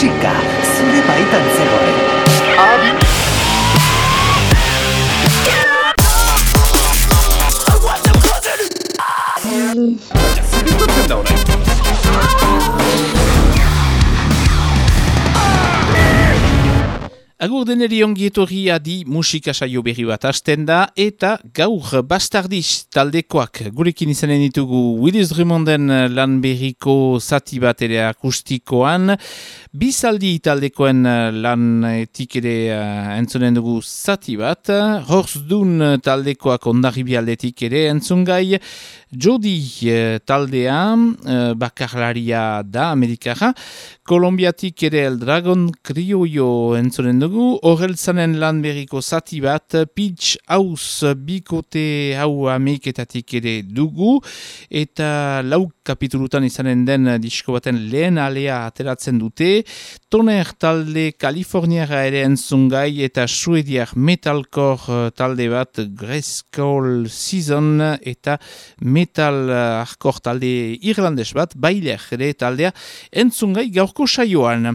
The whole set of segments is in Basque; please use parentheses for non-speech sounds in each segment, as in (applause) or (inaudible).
musika zure baitan zegoen. Adi! Agur deneri ongietorri adi musika saio berri bat hasten da eta gaur bastardiz taldekoak gurekin izanen ditugu Willis Drummonden lan berriko zati bat ere akustikoan. Bizaldi taldekoen lan etik ere uh, entzunen dugu zati bat. Horzdun taldekoak ondarribi aldetik ere entzungai Jodi uh, taldea uh, bakarlaria da Amerikara Kolombiatik ere El Dragon Crioio entzunen dugu, horreltzanen lan berriko zati bat, pitch haus bikote hau ameiketatik ere dugu, eta lau kapitulutan izanen den disko baten lehen alea ateratzen dute, toner talde Kaliforniara ere entzungai eta suediak metalcore talde bat Grayskull Season eta metal hardcore talde irlandes bat, bailer ere taldea entzungai gaurko saioan.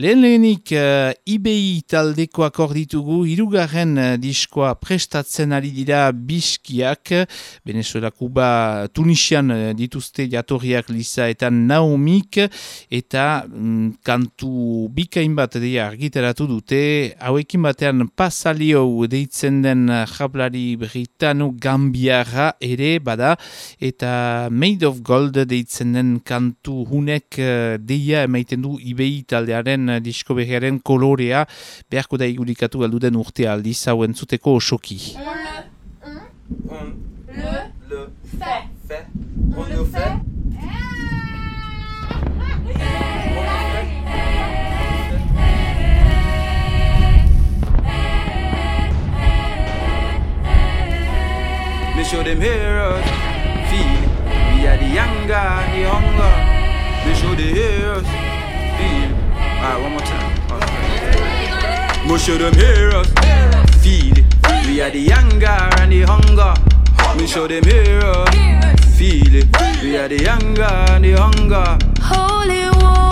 Lehen lehenik uh, IBI taldeko akorditugu, irugarren uh, diskoa prestatzen ari dira biskiak, Venezuela, Kuba, Tunisian uh, dituzte jatorriak Lisa eta Naumik, eta um, kantu bikain bat dira argitaratu dute, hauekin batean pasalio deitzen den jablari britanu gambiara ere bada, eta Made of Gold deitzen den kantu hunek uh, deia emaiten du IBI taldearen disko behiaren kolorea beharko da igurikatu galdu den urte aldi zauen zuteko osoki. Me show them heroes, feel We are the younger, the hunger Me show the heroes, feel Alright, one more time. Okay. Most of them hear us, feel it. We are the younger and the hunger. Me show them hear us, feel it. We are the younger and the hunger. Holy water,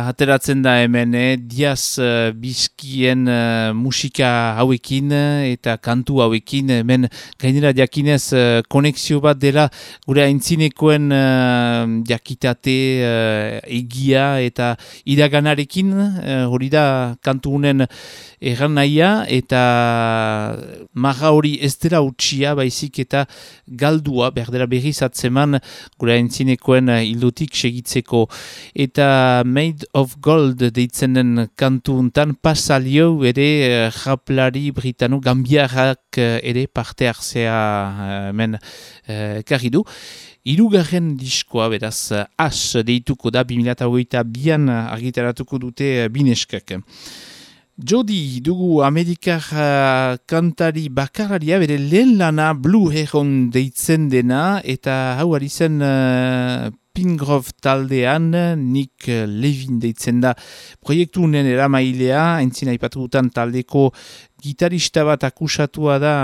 Ateratzen da hemen, eh? Diaz uh, bizkien uh, musika hauekin eh, eta kantu hauekin, hemen gainera jakinez uh, konexio bat dela gure aintzinekoen uh, jakitate egia eta iraganarekin, hori da kantu unen erran nahia eta maga hori ez dela utxia baizik eta galdua, berdera berriz atzeman gure aintzinekoen hildutik segitzeko. Eta Made of Gold deitzen den kantu untan pasalio ere uh, japlari britanu gambiarrak uh, ere parte hartzea uh, men uh, karri du. Irugarren diskoa beraz as deituko da 2008 bian argitaratuko dute bineskak. Jodi dugu Amerikar uh, kantari bakararia bere lehen lana Blue Heron deitzen dena eta hau ari zen Pingrove taldean, Nick Levin deitzen da. Proiektu unen eramailea, entzina ipatugutan taldeko gitarista bat akusatua da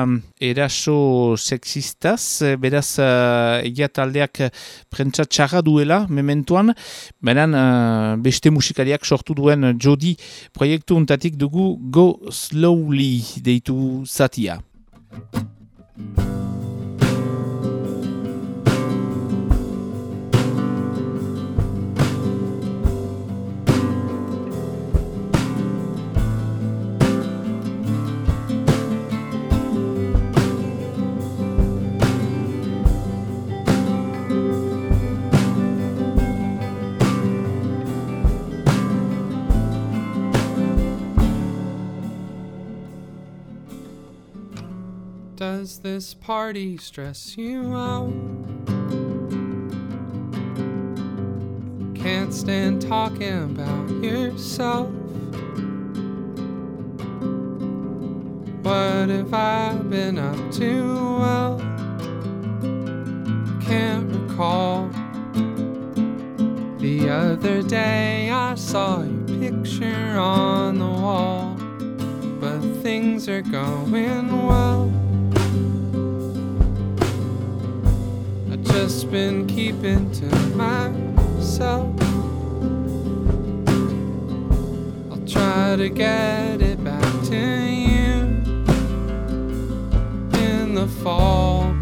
eraso sexistaz, beraz uh, taldeak prentsa txarra duela mementuan, beran uh, beste musikariak sortu duen Jody proiektu untatik dugu Go Slowly deitu zatia. Does this party stress you out? Can't stand talking about yourself. What have I been up to? Well, can't recall. The other day I saw your picture on the wall, but things are going well. Just been keeping to myself. I'll try to get it back to you in the fall.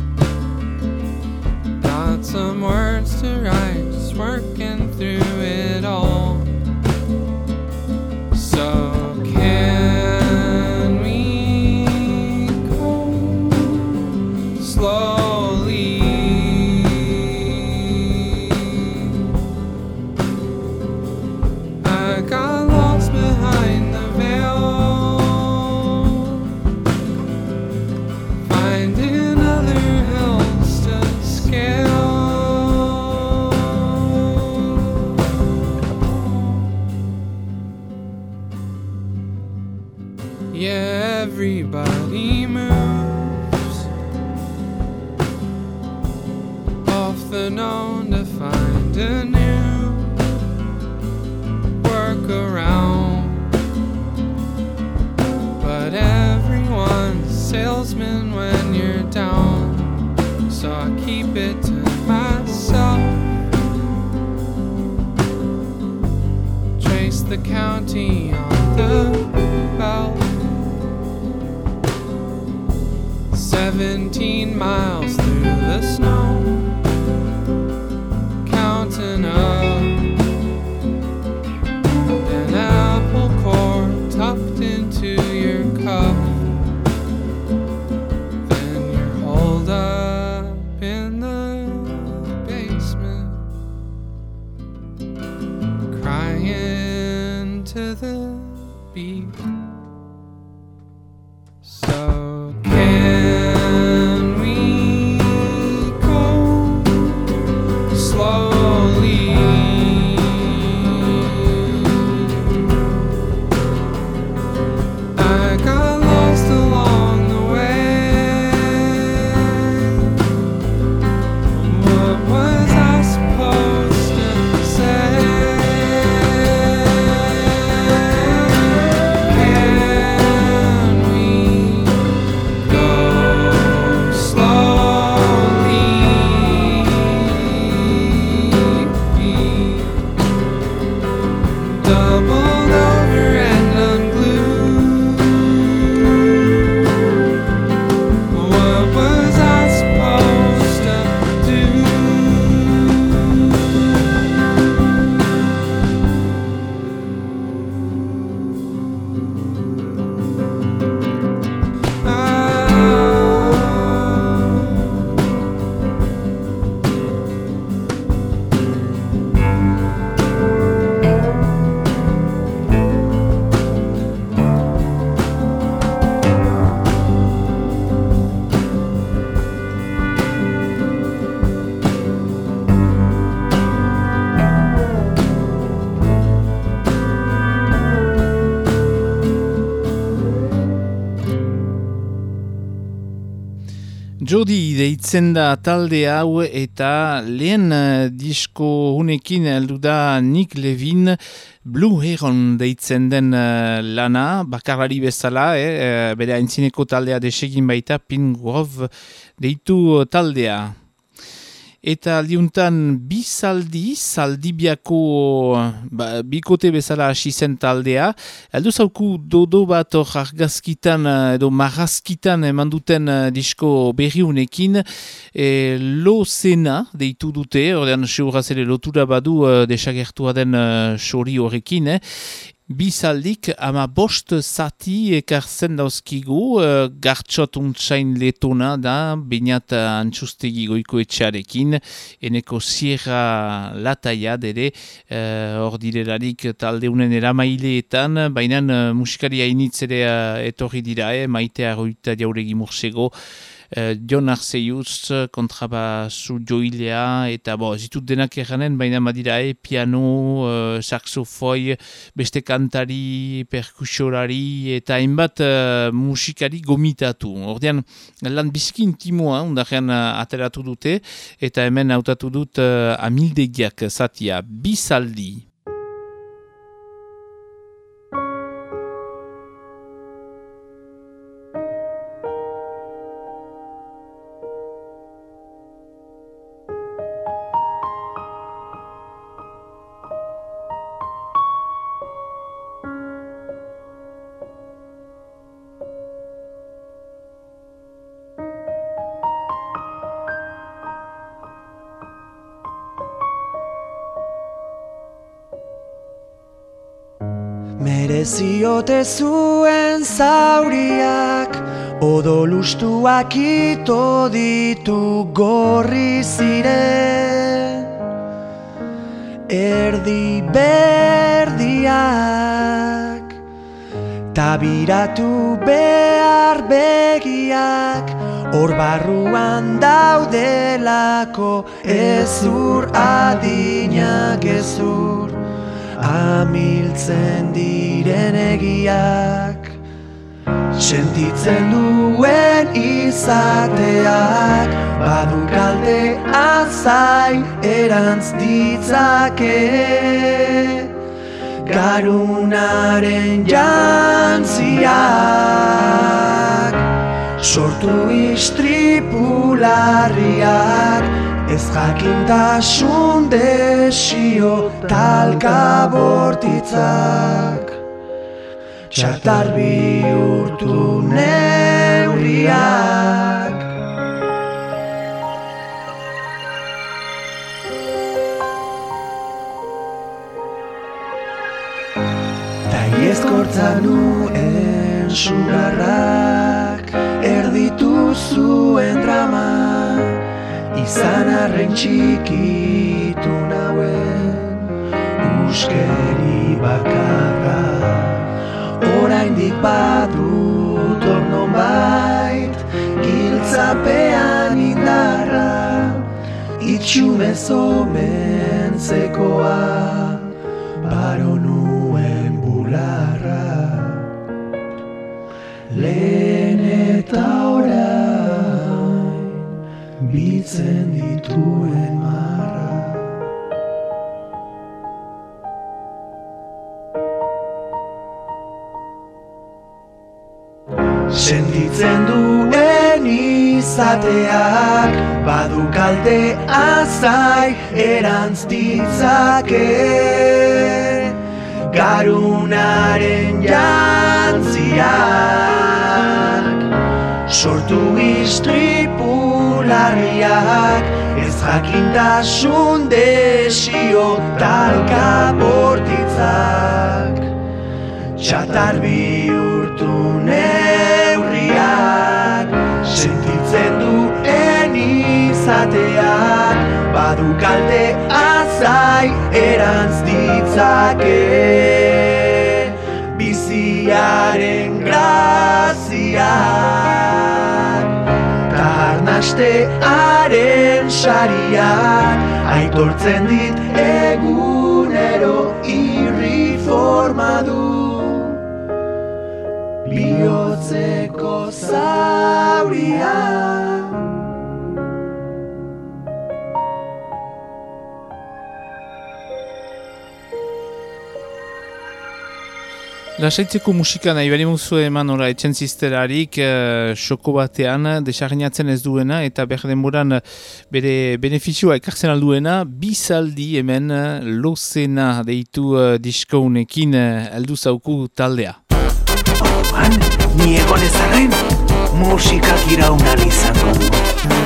Got some words to write, just working through it all. mile. Jodi deitzen da talde hau eta lehen uh, disko hunekin heldu da Nick Levin Blue Heron deitzen den uh, lana, bakarrari bezala, eh, uh, bere haintzineko taldea desegin baita Pink Grove deitu taldea. Eta aldiuntan bi zaldi, zaldibiako ba, bikote bezala hasi zen taldea. Aldo zauku dodo bat hor argazkitan edo marrazkitan eman duten uh, disko berriunekin. E, lo zena deitu dute, ordean seuraz ere lotura badu uh, desagertua den sori horrekin. Eh? Bizaldik ama bost zati ekartzen dauzkigu, uh, gartxot untsain letona da, bainat antxustegi goiko etxarekin, eneko sierra lataia dere, uh, hor uh, direlarik taldeunen eramaileetan, baina uh, musikari hainitz ere uh, etorri dira, eh, maitea roita jauregi mursego, uh, John Arceius kontrabasu joilea eta bo, zitut denak erranen, baina madira e, piano, uh, saxofoi, beste kantari, perkusorari eta hainbat uh, musikari gomitatu. Ordean, lan biziki intimoa, undarrean ateratu dute, eta hemen hautatu dut uh, amildegiak zatia, bisaldi. Ziote zuen zauriak Odolustuak ito ditu gorri ziren. Erdi berdiak Tabiratu behar begiak Hor barruan daudelako Ezur adinak ezur amiltzen diren egiak Sentitzen duen izateak. Badu kalte azai erantz ditzake Garunaren jantziak. Sortu istripularriak Ez jakintasun desio talka bortitzak Txatar bihurtu neurriak. Ta iezkortza nuen sugarrak Erditu zuen dramak izan arren txikitu nauen uskeri bakarra. Oraindik badu tornon bait giltzapean indarra itxume zomen bitzen dituen marra. Sentitzen duen izateak Badu kalte azai erantz ditzake. Garunaren jantziak Sortu istripu larriak Ez jakintasun desio talka bortitzak. Txatar bihurtu neurriak Sentitzen duen izateak. Badu kalte azai erantz ditzake. Biziaren graziak Arnastearen sariak Aitortzen dit egunero irri forma du Biotzeko zauriak Lasaitzeko musika nahi bali muzu eman ora etxen zizterarik uh, xoko batean desarreinatzen ez duena eta behar denboran bere beneficioa ekartzen alduena bizaldi hemen lozena deitu uh, diskounekin uh, aldu zauku taldea. Orduan, ni egon ezaren musikak iraunan izango.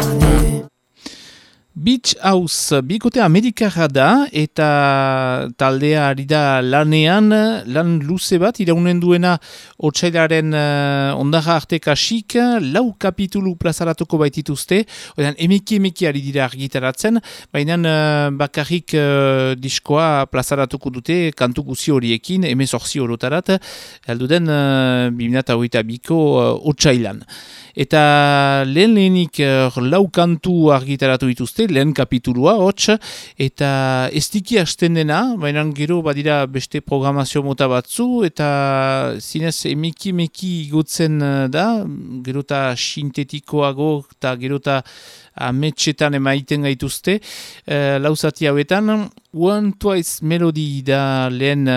Beach House bikote amerikara da eta taldea ari da lanean, lan luze bat, iraunen duena otxailaren uh, ondara arte kasik, lau kapitulu plazaratuko baitituzte, oidan emeki emeki ari dira argitaratzen, baina uh, bakarrik uh, diskoa plazaratuko dute kantu guzi horiekin, emezorzi horotarat, alduden uh, 2008 biko uh, otxailan. Eta lehen lehenik uh, lau kantu argitaratu dituzte, lehen kapitulua, hots, eta ez diki hasten dena, baina gero badira beste programazio mota batzu, eta zinez emeki emeki igutzen eh, da, gero eta sintetikoago, eta gero eta ametxetan emaiten gaituzte, uh, lauzati hauetan, One Twice Melody da lehen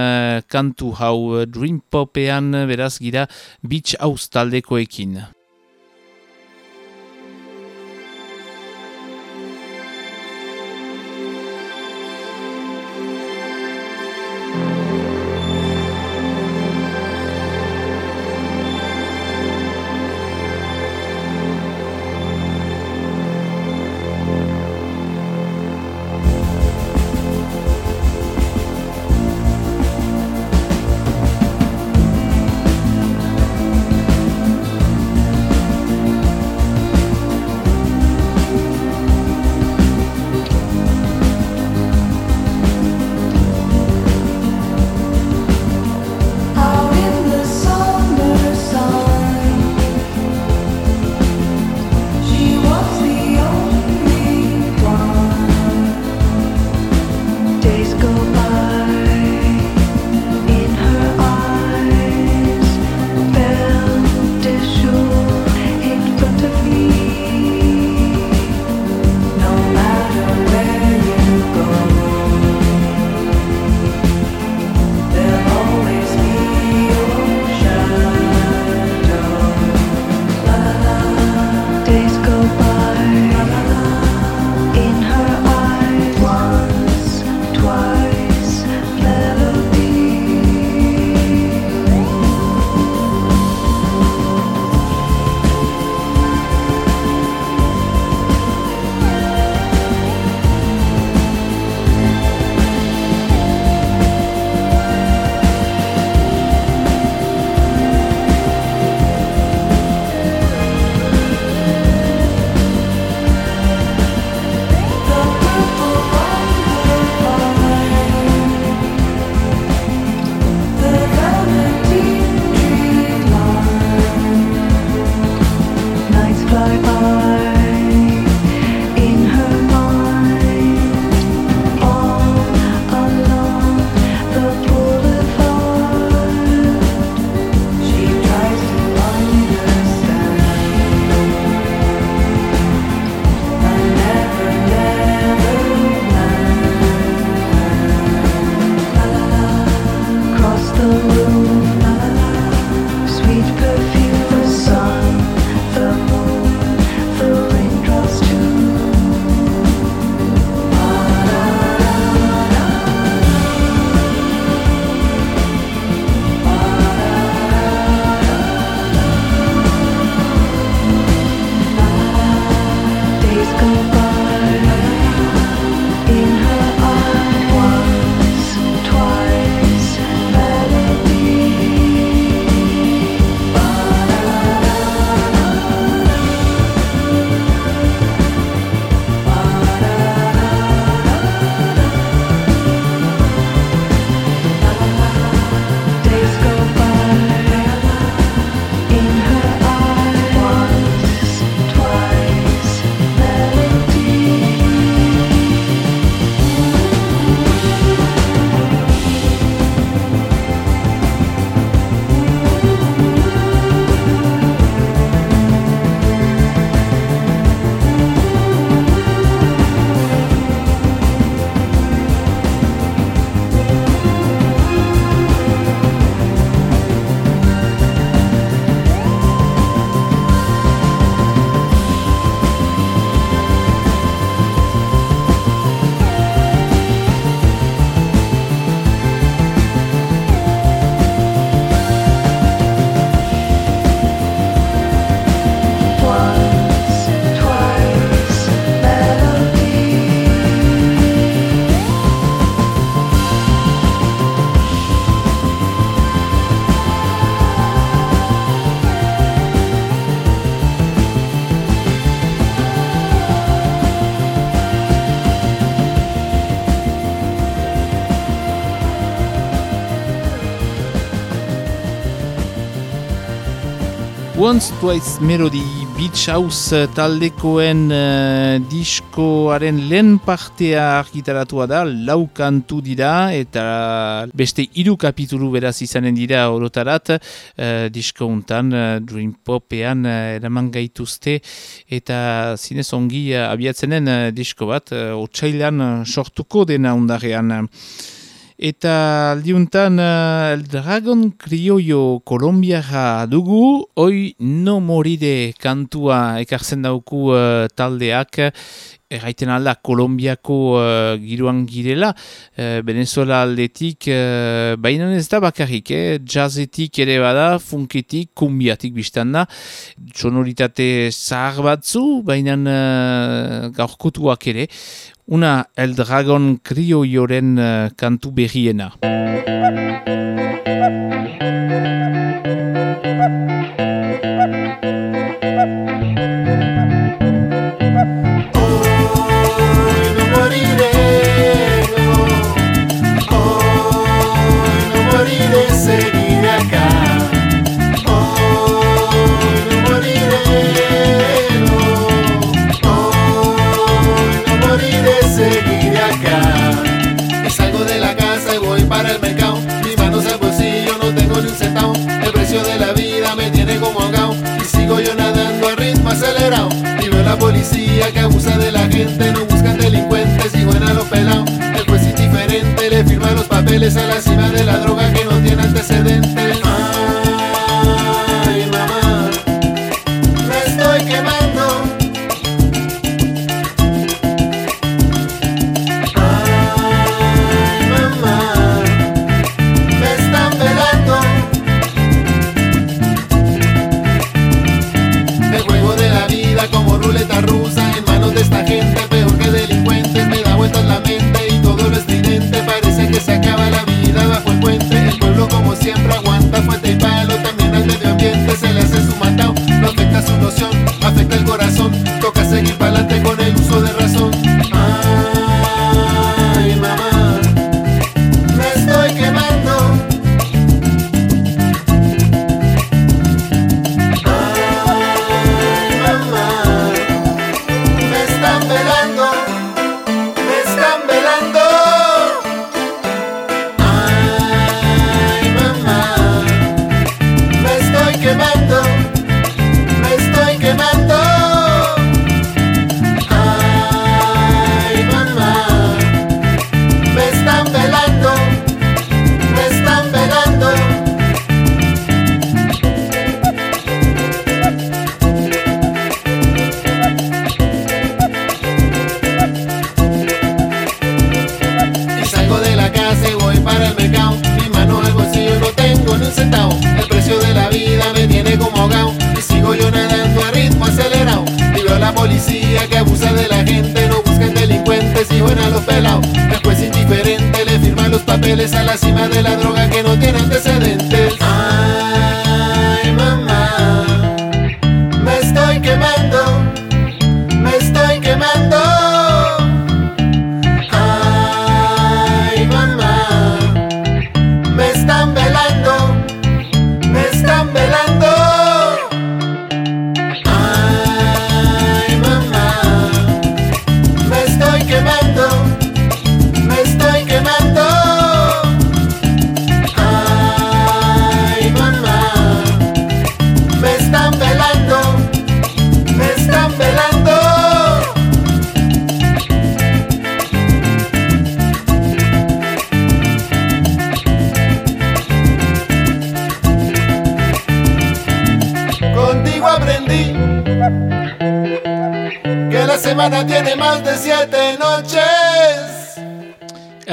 kantu hau Dream Popean beraz gira Beach House taldekoekin. Once Twice Melody Beach House taldekoen uh, diskoaren lehen partea argitaratua da, lau kantu dira eta beste hiru kapitulu beraz izanen dira orotarat uh, disko untan uh, Dream Popean uh, eraman gaituzte eta zinez ongi uh, abiatzenen uh, disko bat, uh, otxailan uh, sortuko dena undarrean. Eta aldiuntan uh, El Dragon Crioio Kolombiara dugu, oi no moride kantua ekartzen dauku uh, taldeak, erraiten alda Kolombiako uh, giroan girela, uh, Venezuela aldetik, uh, baina ez da bakarrik, eh? jazzetik ere bada, funketik, kumbiatik biztan da, sonoritate zahar batzu, baina uh, gaurkotuak ere, una El Dragon Crioioren uh, kantu berriena. Policía que abusa de la gente, no buscan delincuentes y buena los pelados. El juez indiferente le firma los papeles a la cima de la droga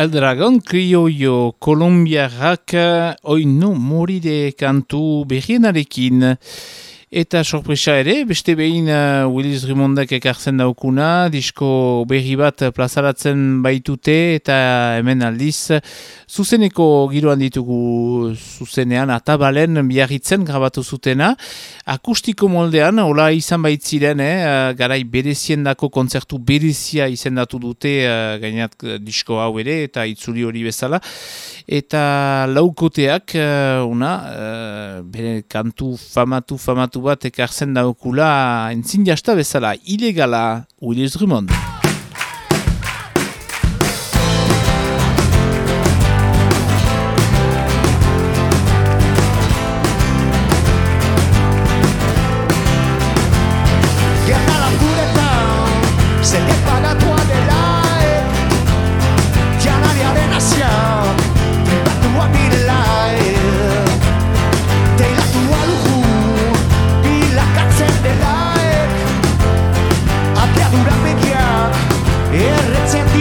El Dragón Criollo, Colombia Raca, Hoy no moriré kantu berrienarekin. Eta sorpresa ere, beste behin uh, Willis Rimondak ekartzen daukuna, disko berri bat plazaratzen baitute eta hemen aldiz zuzeneko giroan ditugu zuzenean atabalen biarritzen grabatu zutena. Akustiko moldean, hola izan baitziren, eh, garai berezien dako kontzertu berezia izendatu dute uh, gainat disko hau ere eta itzuli hori bezala. Eta laukoteak, uh, una, uh, bere kantu famatu, famatu bat ekartzen daukula entzin jasta bezala, ilegala, Willis Drummond.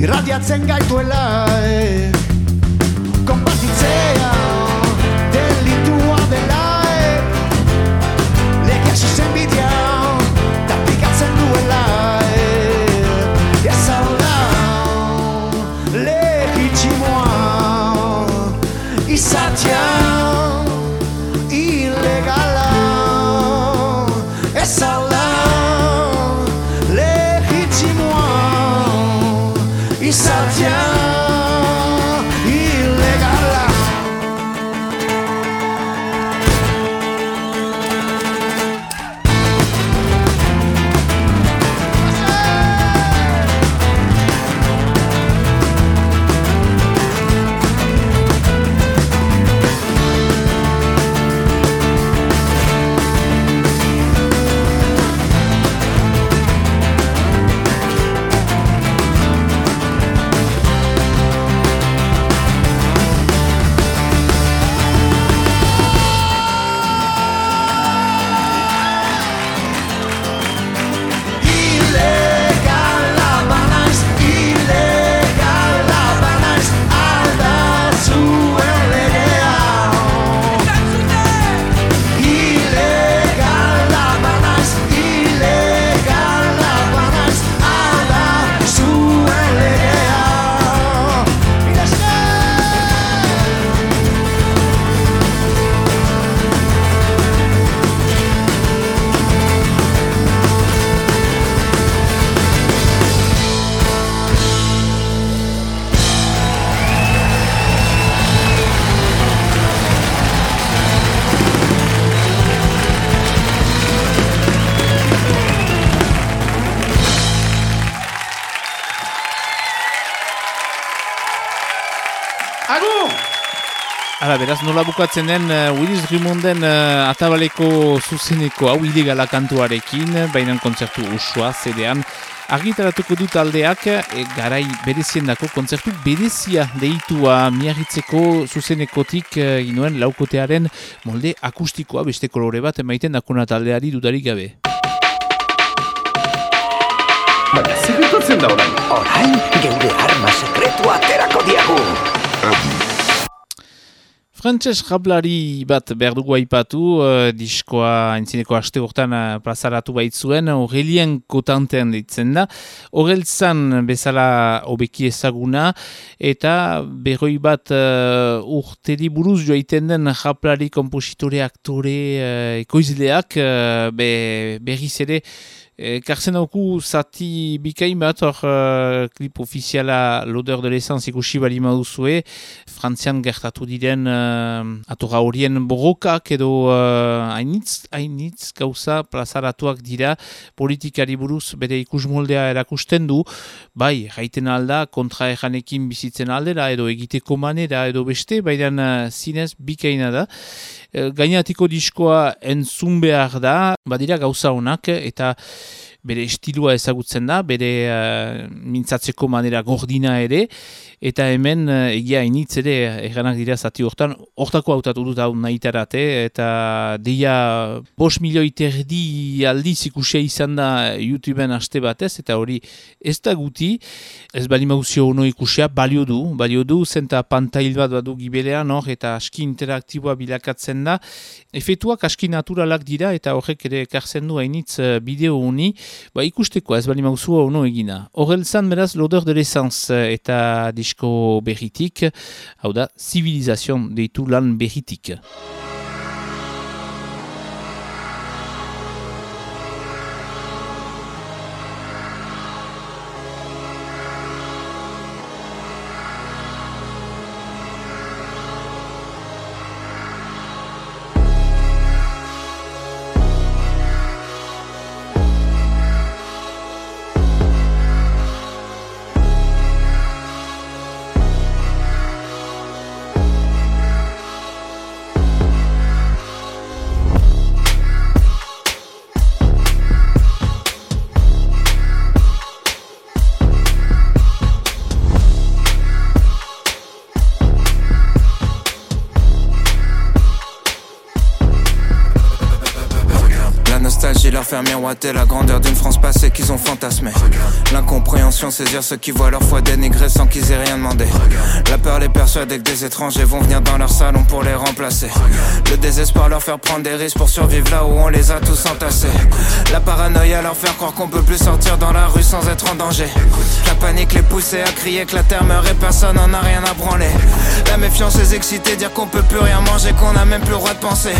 irradiatzen gaituela eh. Kompatitzea delitua dela eh. Legea Hala, beraz, nola bukatzen den uh, Willis Drummonden uh, atabaleko zuzeneko hau ilegala kantuarekin, baina kontzertu usua, zedean, argitaratuko dut aldeak, e, garai bereziendako kontzertu berezia deitua miarritzeko zuzenekotik uh, inoen laukotearen molde akustikoa beste kolore bat emaiten dakona taldeari dudarik gabe. Baina, zer gertatzen da orain? Orain, geure arma sekretua aterako diagu. Frantses jablari bat behar dugu aipatu, uh, diskoa entzineko aste urtan uh, plazaratu baitzuen, Aurelien kotantean ditzen da. Horreltzan bezala hobeki ezaguna, eta berroi bat uh, urteri buruz joaiten den jablari kompositore, aktore, uh, ekoizleak, uh, be, berriz ere, E, Karzen dauku zati bikain bat, hor uh, klip ofiziala L'Odeur de l'Essence ikusi bali maduzue, frantzian gertatu diren uh, atorra horien borrokak edo uh, hainitz, hainitz gauza plazaratuak dira. Politikari buruz bere ikusmoldea erakusten du, bai, jaiten alda, kontra ejanekin bizitzen aldera edo egiteko manera edo beste, baina uh, zinez bikaina da. E, gainatiko diskoa entzun behar da, badira gauza honak, eta bere estilua ezagutzen da, bere uh, mintzatzeko manera gordina ere, eta hemen uh, egia initz ere eganak dira zati hortan, hortako hautatu dut hau nahitarate, eta deia bos milioi terdi aldiz ikusia izan da YouTubeen aste batez, eta hori ez da guti, ez bali mauzio ono ikusia, balio du, balio du, zenta pantail bat badu gibelean, hor, eta aski interaktiboa bilakatzen da, efetuak aski naturalak dira, eta horrek ere ekartzen du hainitz uh, bideo honi, ba ikusteko ez bali mauzua ono egina. Horrel zan beraz, l'odeur de l'essence eta disko berritik, hau da, zibilizazion deitu lan berritik. c'était la grande saisir ceux qui voient leur foi dénigrée sans qu'ils aient rien demandé. La peur les persuade que des étrangers vont venir dans leur salon pour les remplacer. Le désespoir leur faire prendre des risques pour survivre là où on les a tous entassés. La paranoïa leur faire croire qu'on peut plus sortir dans la rue sans être en danger. La panique les pousser à crier que la terre meurt et personne n'en a rien à branler. La méfiance les exciter, dire qu'on peut plus rien manger, qu'on a même plus le droit de penser.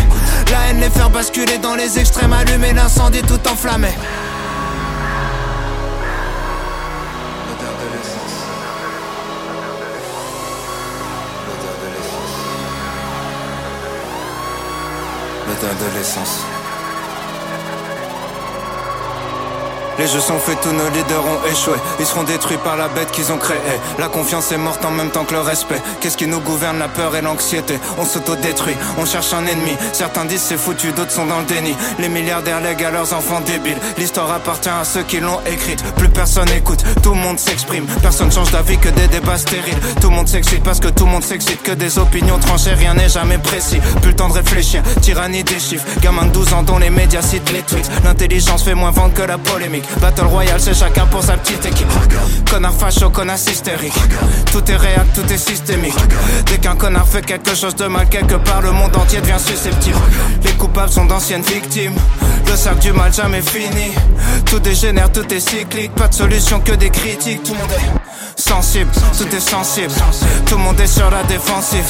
La haine les faire basculer dans les extrêmes, allumer l'incendie tout enflammé. De l'essence. Les jeux sont faits, tous nos leaders ont échoué. Ils seront détruits par la bête qu'ils ont créée. La confiance est morte en même temps que le respect. Qu'est-ce qui nous gouverne La peur et l'anxiété? On s'auto-détruit, on cherche un ennemi. Certains disent c'est foutu, d'autres sont dans le déni. Les milliardaires lèguent à leurs enfants débiles. L'histoire appartient à ceux qui l'ont écrite. Plus personne écoute, tout le monde s'exprime. Personne change d'avis que des débats stériles. Tout le monde s'excite parce que tout le monde s'excite. Que des opinions tranchées, rien n'est jamais précis. Plus le temps de réfléchir, tyrannie des chiffres. Gamin de 12 ans dont les médias citent les tweets. L'intelligence fait moins vendre que la polémique. Battle Royale, c'est chacun pour sa petite équipe. Connard facho, connard hystérique. Tout est réel, tout est systémique. Dès qu'un connard fait quelque chose de mal quelque part, le monde entier devient susceptible. Les coupables sont d'anciennes victimes. Le sac du mal jamais fini. Tout dégénère, tout est cyclique. Pas de solution que des critiques. Tout le monde est sensible, tout est sensible. Tout le monde est sur la défensive.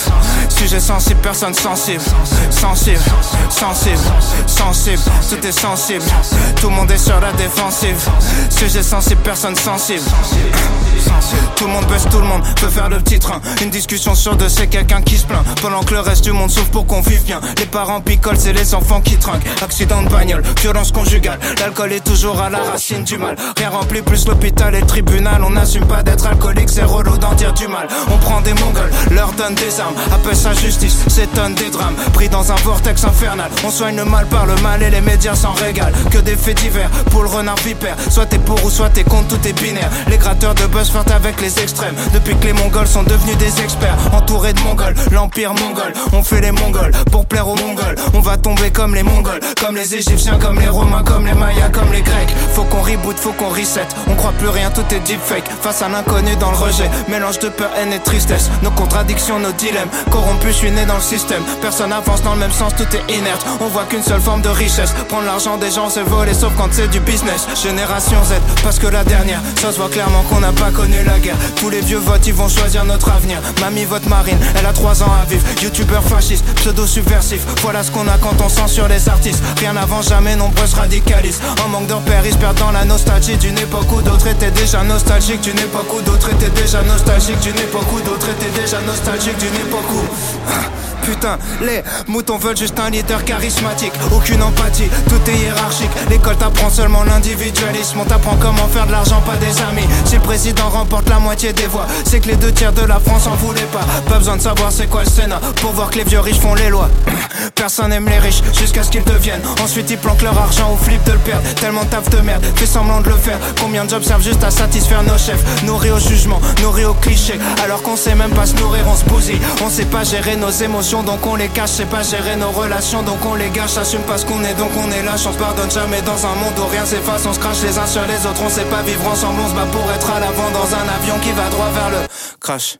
Sujet sensible, personne sensible. Sensible, sensible, sensible. Tout est sensible. Tout le monde est sur la défensive. Sujet sensible, personne sensible. Tout le monde baisse, tout le monde peut faire le petit train. Une discussion sur deux, c'est quelqu'un qui se plaint. Pendant que le reste du monde souffre pour qu'on vive bien. Les parents picolent, c'est les enfants qui trinquent. Accident de bagnole, violence conjugale. L'alcool est toujours à la racine du mal. Rien remplit plus l'hôpital et le tribunal. On n'assume pas d'être alcoolique, c'est relou d'en dire du mal. On prend des mongols, leur donne des armes. Appelle ça justice, s'étonne des drames. Pris dans un vortex infernal. On soigne le mal par le mal et les médias s'en régalent. Que des faits divers pour le renard Soit t'es pour ou soit t'es contre, tout est binaire. Les gratteurs de buzz flirtent avec les extrêmes. Depuis que les mongols sont devenus des experts. Entourés de mongols, l'empire mongol. On fait les mongols pour plaire aux mongols. On va tomber comme les mongols, comme les égyptiens, comme les romains, comme les mayas, comme les grecs. Faut qu'on reboot, faut qu'on reset. On croit plus rien, tout est deepfake. Face à l'inconnu dans le rejet. Mélange de peur, haine et tristesse. Nos contradictions, nos dilemmes. Corrompus, je suis né dans le système. Personne avance dans le même sens, tout est inerte. On voit qu'une seule forme de richesse. Prendre l'argent des gens, c'est voler, sauf quand c'est du business. Génération Z, parce que la dernière, ça se voit clairement qu'on n'a pas connu la guerre. Tous les vieux votes, ils vont choisir notre avenir. Mamie vote marine, elle a 3 ans à vivre. Youtubeur fasciste, pseudo subversif. Voilà ce qu'on a quand on censure les artistes. Rien n'avance jamais, nombreuses radicalistes. En manque de repères, ils se perdent la nostalgie d'une époque où d'autres étaient déjà nostalgiques. D'une époque où d'autres étaient déjà nostalgiques. D'une époque où d'autres étaient déjà nostalgiques. D'une époque où. Putain, les moutons veulent juste un leader charismatique. Aucune empathie, tout est hiérarchique. L'école t'apprend seulement l'individualisme. On t'apprend comment faire de l'argent, pas des amis. Si le président remporte la moitié des voix, c'est que les deux tiers de la France en voulaient pas. Pas besoin de savoir c'est quoi le Sénat pour voir que les vieux riches font les lois. (clears throat) Personne n'aime les riches jusqu'à ce qu'ils deviennent. Ensuite ils planquent leur argent ou flippent de le perdre. Tellement taf de merde, fais semblant de le faire. Combien de jobs servent juste à satisfaire nos chefs Nourris au jugement, nourris au cliché. Alors qu'on sait même pas se nourrir, on se bousille. On sait pas gérer nos émotions, donc on les cache. C'est pas gérer nos relations, donc on les gâche. Assume pas ce qu'on est, donc on est lâche. On se pardonne jamais dans un monde où rien s'efface. On se crache les uns sur les autres, on sait pas vivre ensemble. On se bat pour être à l'avant dans un avion qui va droit vers le crash.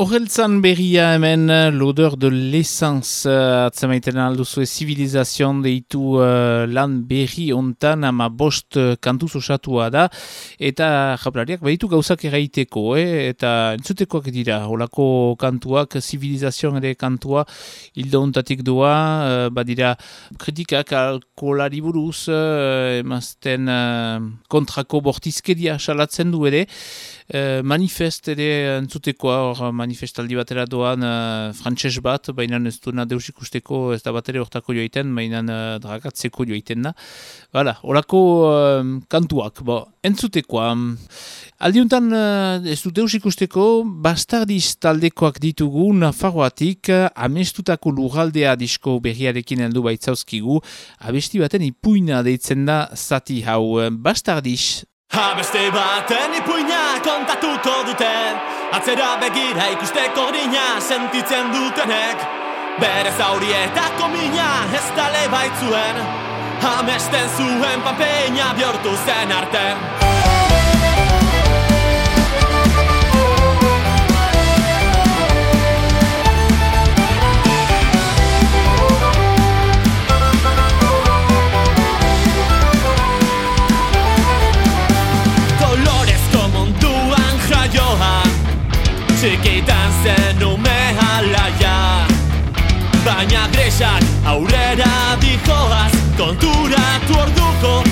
Horreltzan berria hemen l'odeur de l'essence uh, atzemaiten alduzue zivilizazion deitu uh, lan berri ontan ama bost uh, kantuz osatua da eta japlariak baditu gauzak eraiteko eh? eta entzutekoak dira olako kantuak, zivilizazion ere kantua hildo ontatik doa uh, badira kritikak alkolari buruz uh, emazten uh, kontrako bortizkeria salatzen du ere Uh, manifest ere entzutekoa, hor manifestaldi batera doan uh, frantses bat, baina ez duena deus ikusteko ez da bat ere hortako joaiten, baina uh, dragatzeko joaiten da. Hala, horako uh, kantuak, bo, entzutekoa. Aldiuntan uh, ez du deus ikusteko, bastardiz taldekoak ditugu Nafarroatik, amestutako lugaldea disko berriarekin heldu baitzauzkigu, abesti baten ipuina deitzen da zati hau. Bastardiz Habeste baten ipuina kontatuko dute. Atzera begira ikusteko grina sentitzen dutenek. Bere zaurietako mina ez tale baitzuen. Hamesten zuen papeina bihurtu zen arte Txikitan zen ume alaia. Baina gresak aurrera dijoaz Konturatu orduko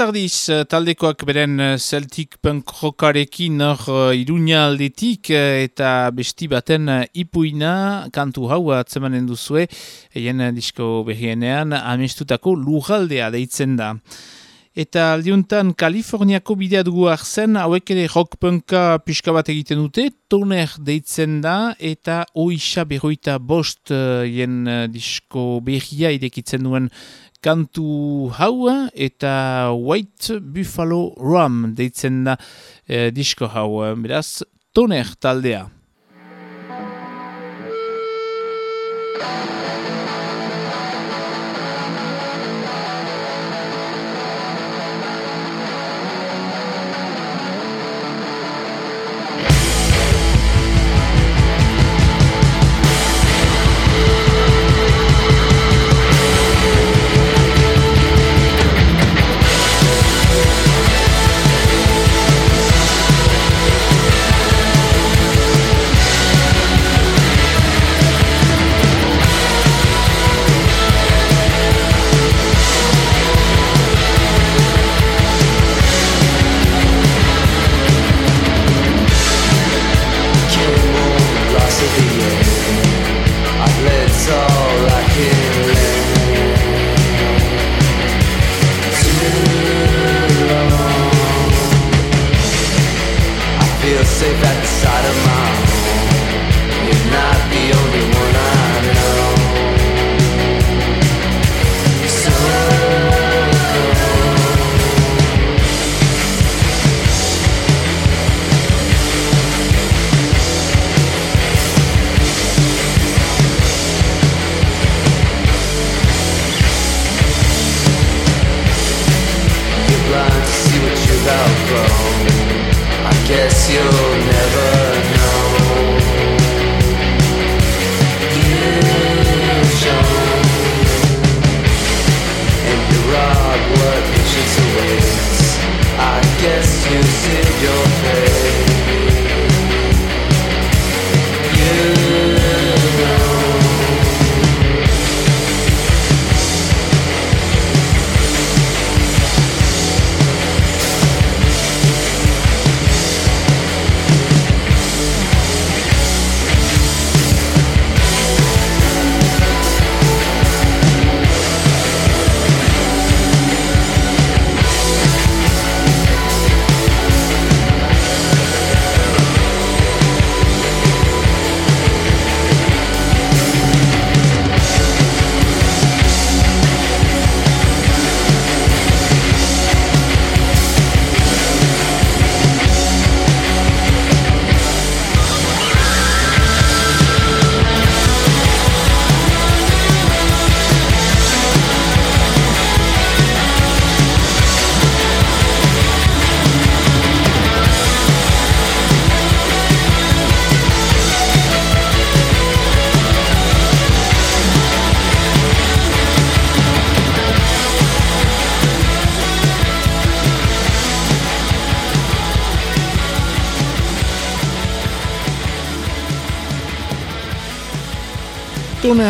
bastardiz eh, taldekoak beren eh, Celtic punk rockarekin hor uh, iruña aldetik eta besti baten ipuina kantu hau atzemanen duzue eien disko berrienean amestutako lugaldea deitzen da. Eta aldiuntan Kaliforniako bidea dugu arzen, hauek ere rock punka pixka bat egiten dute, toner deitzen da, eta oisa berroita bost jen disko berria idekitzen duen kantu hau eta White Buffalo Rum deitzen da e, disko hau. Beraz, toner taldea.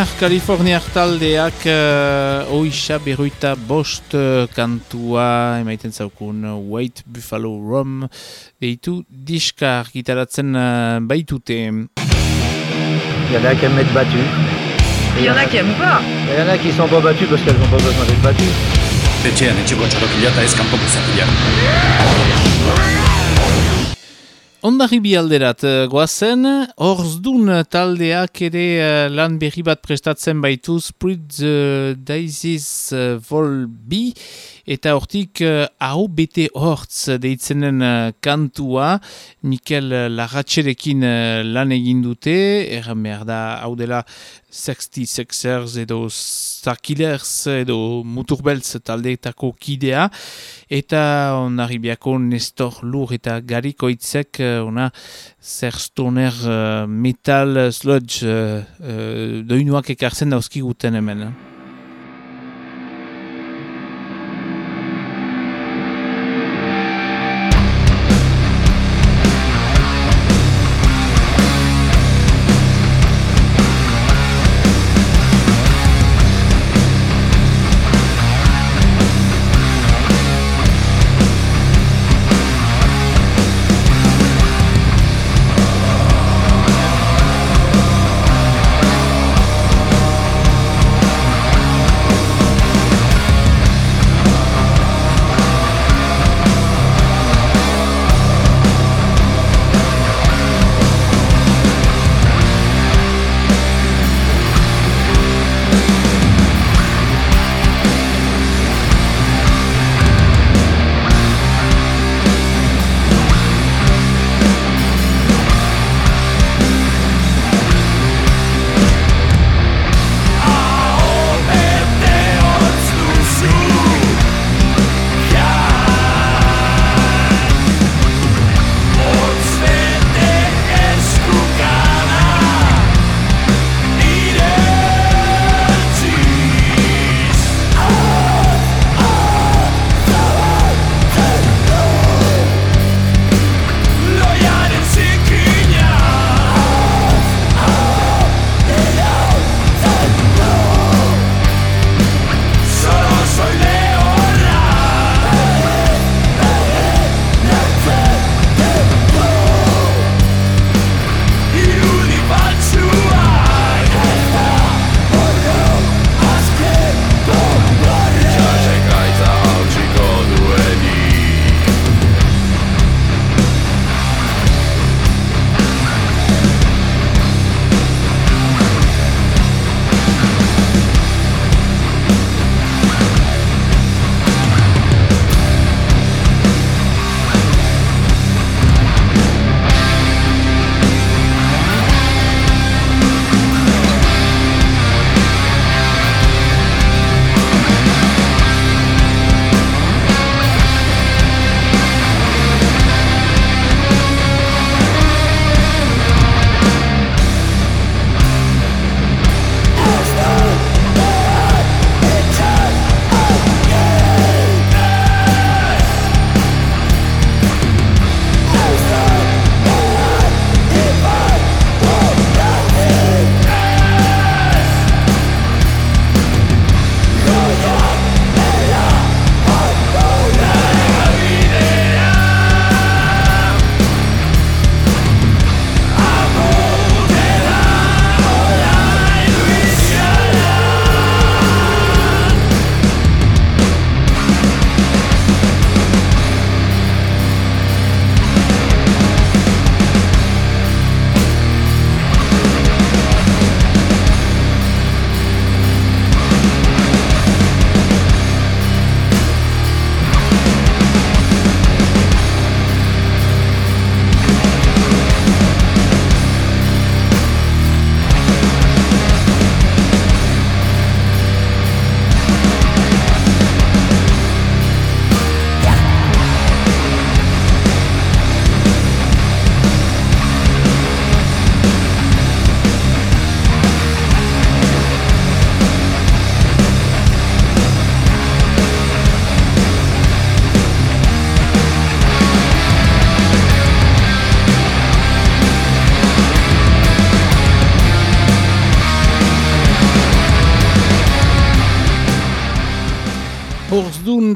Stoner Kaliforniak taldeak uh, oisa berroita bost uh, kantua emaiten zaukun uh, White Buffalo Rum deitu diskar gitaratzen uh, baitute. Il y en a qui aiment être battus. Il y en a qui aiment pas. Il y en a qui sont pas battus parce qu'elles n'ont pas besoin d'être battues. Etxean etxeko txarokila eta ez kanpoko zapila. Ondari bi alderat uh, goazen, horzdun taldeak ere uh, lan berri bat prestatzen baitu Sprit the Daisies uh, Vol B eta hortik uh, hau bete hortz deitzenen uh, kantua. Mikel Larratxerekin uh, lan egin dute, erran behar da hau dela 66ers edo Starkillers edo Muturbeltz taldeetako kidea. Eta onarribiako Nestor Lur eta Garikoitzek ona zer stoner uh, metal sludge uh, uh, doinuak ekartzen dauzkiguten hemen.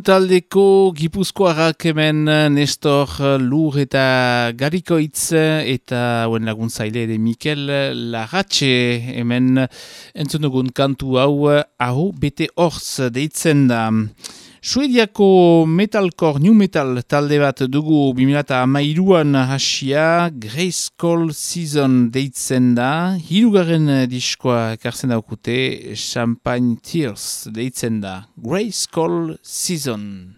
Taldeko gipuzkoarrak hemen Nestor Lur eta Garikoitz eta hauen laguntzaile ere Mikel Larratxe hemen entzun dugun kantu hau hau bete horz deitzen da. Suediako metalcore, new metal talde bat dugu 2008an hasia Grace Call Season deitzen da. Hirugarren diskoa kartzen daukute Champagne Tears deitzen da. Grace Call Season.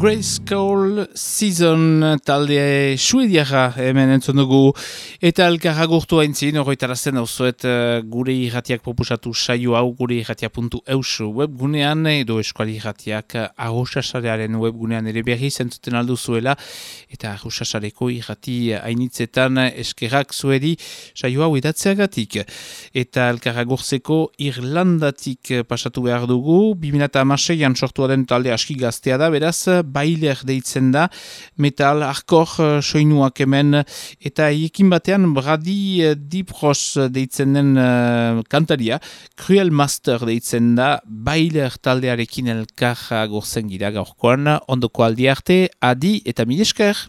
Call Season talde suediara hemen entzun dugu. Eta elkarra gurtu haintzin horretarazten hau zuet uh, gure irratiak popusatu saio hau gure irratia.eus webgunean edo eskuali irratiak ahosasarearen webgunean ere berri zentzuten aldu zuela eta ahosasareko irrati hainitzetan eskerrak zuedi saio hau edatzeagatik. Eta elkarra gurtzeko Irlandatik pasatu behar dugu. 2006an sortuaren talde aski gaztea da beraz bailer deitzen da, metal, arkor uh, soinuak hemen, eta ekin batean Brady uh, Dipros deitzen den uh, kantaria, Cruel Master deitzen da, bailer taldearekin elkar gorzen gira gaurkoan, ondoko aldi arte, adi eta milesker!